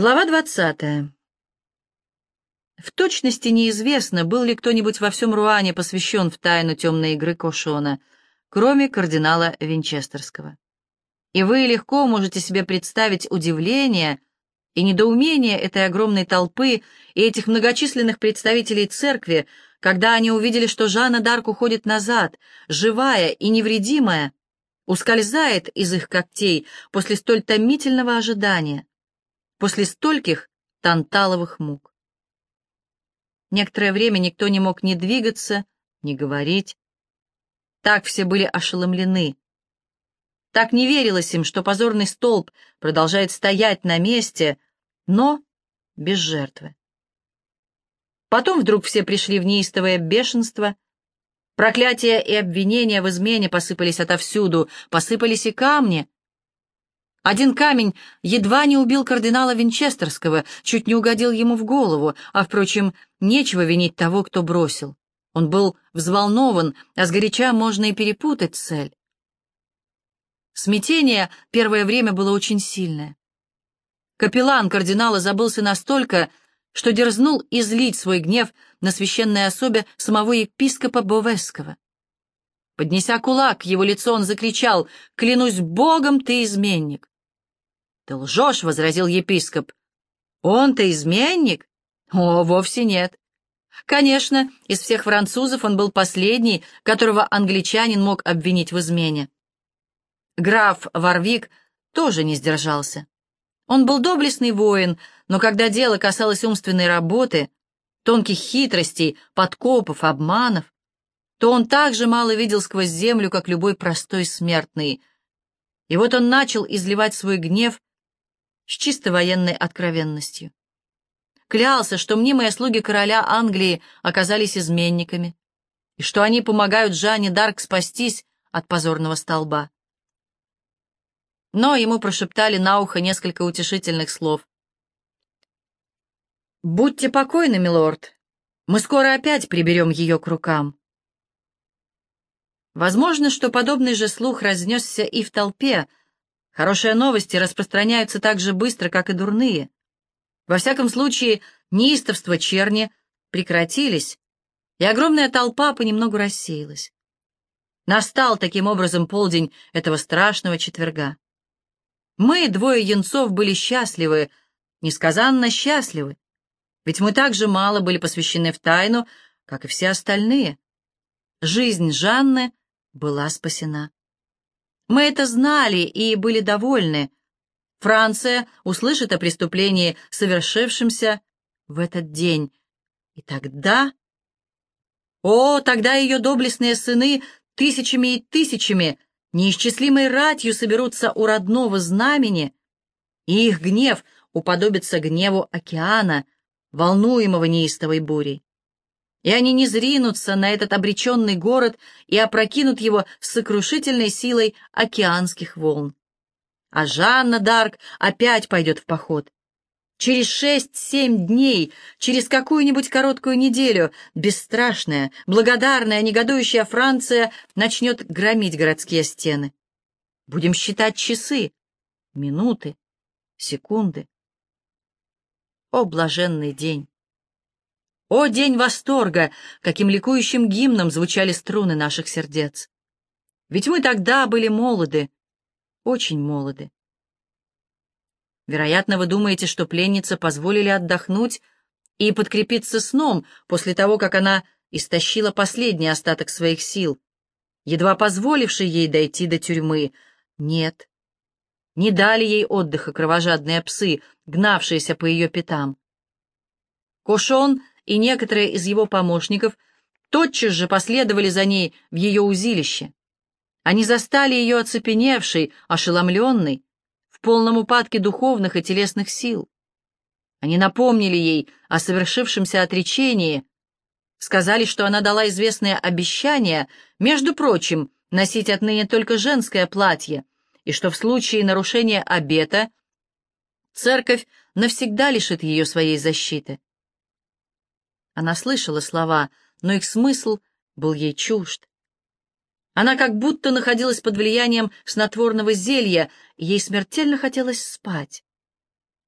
Глава двадцатая. В точности неизвестно, был ли кто-нибудь во всем Руане посвящен в тайну темной игры Кошона, кроме кардинала Винчестерского. И вы легко можете себе представить удивление и недоумение этой огромной толпы и этих многочисленных представителей церкви, когда они увидели, что Жанна Дарк уходит назад, живая и невредимая, ускользает из их когтей после столь томительного ожидания после стольких танталовых мук. Некоторое время никто не мог ни двигаться, ни говорить. Так все были ошеломлены. Так не верилось им, что позорный столб продолжает стоять на месте, но без жертвы. Потом вдруг все пришли в неистовое бешенство. Проклятия и обвинения в измене посыпались отовсюду, посыпались и камни, один камень едва не убил кардинала Винчестерского, чуть не угодил ему в голову, а, впрочем, нечего винить того, кто бросил. Он был взволнован, а сгоряча можно и перепутать цель. Смятение первое время было очень сильное. Капеллан кардинала забылся настолько, что дерзнул излить свой гнев на священной особе самого епископа Бовесского. Поднеся кулак его лицу, он закричал «Клянусь Богом, ты изменник!» «Ты лжешь», — возразил епископ. «Он-то изменник?» «О, вовсе нет. Конечно, из всех французов он был последний, которого англичанин мог обвинить в измене. Граф Варвик тоже не сдержался. Он был доблестный воин, но когда дело касалось умственной работы, тонких хитростей, подкопов, обманов, то он так же мало видел сквозь землю, как любой простой смертный. И вот он начал изливать свой гнев с чисто военной откровенностью. Клялся, что мнимые слуги короля Англии оказались изменниками, и что они помогают Жанне Дарк спастись от позорного столба. Но ему прошептали на ухо несколько утешительных слов. «Будьте покойны, милорд, мы скоро опять приберем ее к рукам». Возможно, что подобный же слух разнесся и в толпе, Хорошие новости распространяются так же быстро, как и дурные. Во всяком случае, неистовство черни прекратились, и огромная толпа понемногу рассеялась. Настал таким образом полдень этого страшного четверга. Мы, двое янцов, были счастливы, несказанно счастливы, ведь мы так же мало были посвящены в тайну, как и все остальные. Жизнь Жанны была спасена. Мы это знали и были довольны. Франция услышит о преступлении, совершившемся в этот день. И тогда... О, тогда ее доблестные сыны тысячами и тысячами, неисчислимой ратью соберутся у родного знамени, и их гнев уподобится гневу океана, волнуемого неистовой бурей и они не зринутся на этот обреченный город и опрокинут его с сокрушительной силой океанских волн. А Жанна Дарк опять пойдет в поход. Через шесть-семь дней, через какую-нибудь короткую неделю, бесстрашная, благодарная, негодующая Франция начнет громить городские стены. Будем считать часы, минуты, секунды. О, блаженный день! О, день восторга! Каким ликующим гимном звучали струны наших сердец! Ведь мы тогда были молоды, очень молоды. Вероятно, вы думаете, что пленнице позволили отдохнуть и подкрепиться сном после того, как она истощила последний остаток своих сил, едва позволивший ей дойти до тюрьмы. Нет, не дали ей отдыха кровожадные псы, гнавшиеся по ее пятам. Кошон и некоторые из его помощников тотчас же последовали за ней в ее узилище. Они застали ее оцепеневшей, ошеломленной, в полном упадке духовных и телесных сил. Они напомнили ей о совершившемся отречении, сказали, что она дала известное обещание, между прочим, носить отныне только женское платье, и что в случае нарушения обета церковь навсегда лишит ее своей защиты. Она слышала слова, но их смысл был ей чужд. Она как будто находилась под влиянием снотворного зелья, ей смертельно хотелось спать.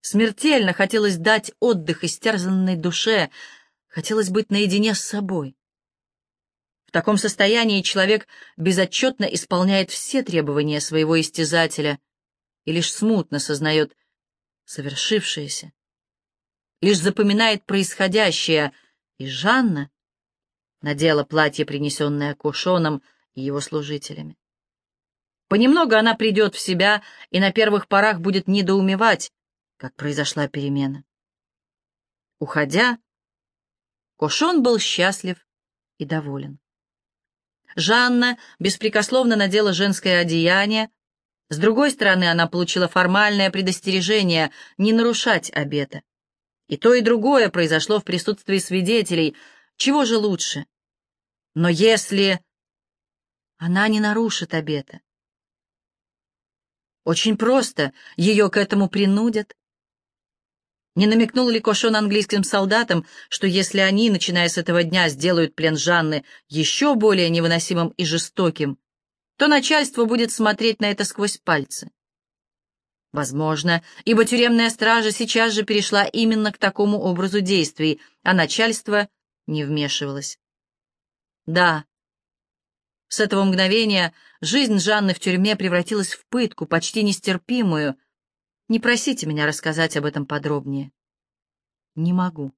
Смертельно хотелось дать отдых истерзанной душе, хотелось быть наедине с собой. В таком состоянии человек безотчетно исполняет все требования своего истязателя и лишь смутно сознает совершившееся, лишь запоминает происходящее, и Жанна надела платье, принесенное Кушоном и его служителями. Понемногу она придет в себя и на первых порах будет недоумевать, как произошла перемена. Уходя, Кошон был счастлив и доволен. Жанна беспрекословно надела женское одеяние. С другой стороны, она получила формальное предостережение не нарушать обета. И то, и другое произошло в присутствии свидетелей. Чего же лучше? Но если она не нарушит обета? Очень просто, ее к этому принудят. Не намекнул ли Кошон английским солдатам, что если они, начиная с этого дня, сделают плен Жанны еще более невыносимым и жестоким, то начальство будет смотреть на это сквозь пальцы? Возможно, ибо тюремная стража сейчас же перешла именно к такому образу действий, а начальство не вмешивалось. Да, с этого мгновения жизнь Жанны в тюрьме превратилась в пытку, почти нестерпимую — не просите меня рассказать об этом подробнее. Не могу.